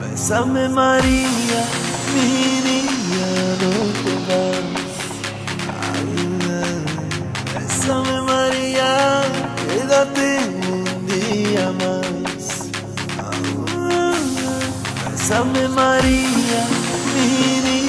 Besame María, mi niña, no te vas. Bésame Maria, mi.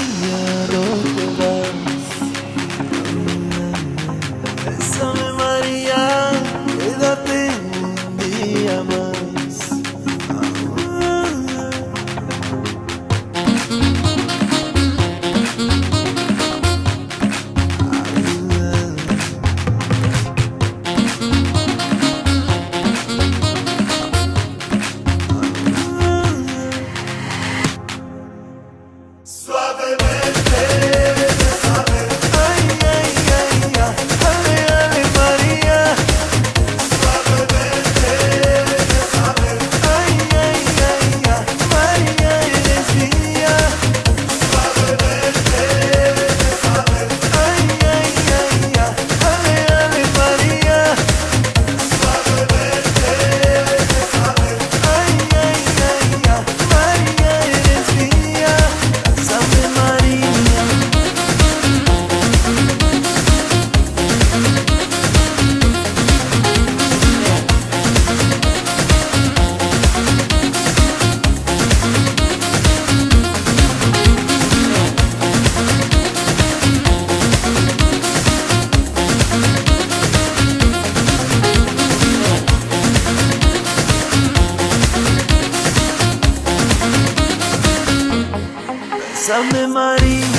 esa memoria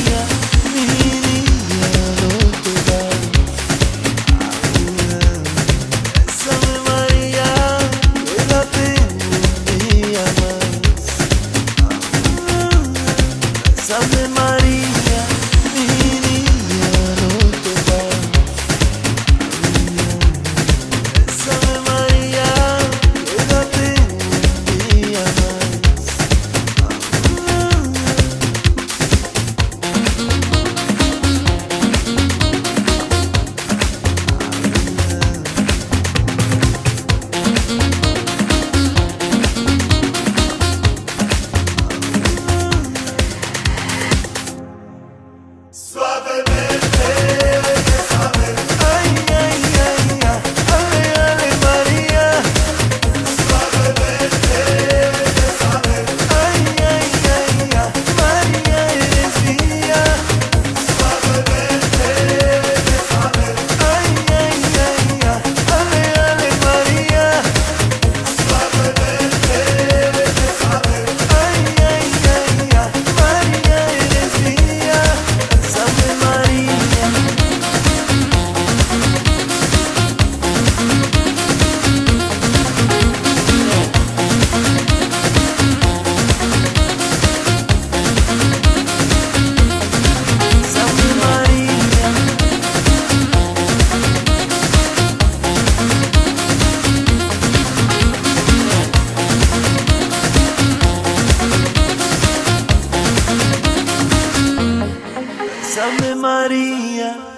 Bésame María.